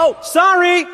Oh, sorry!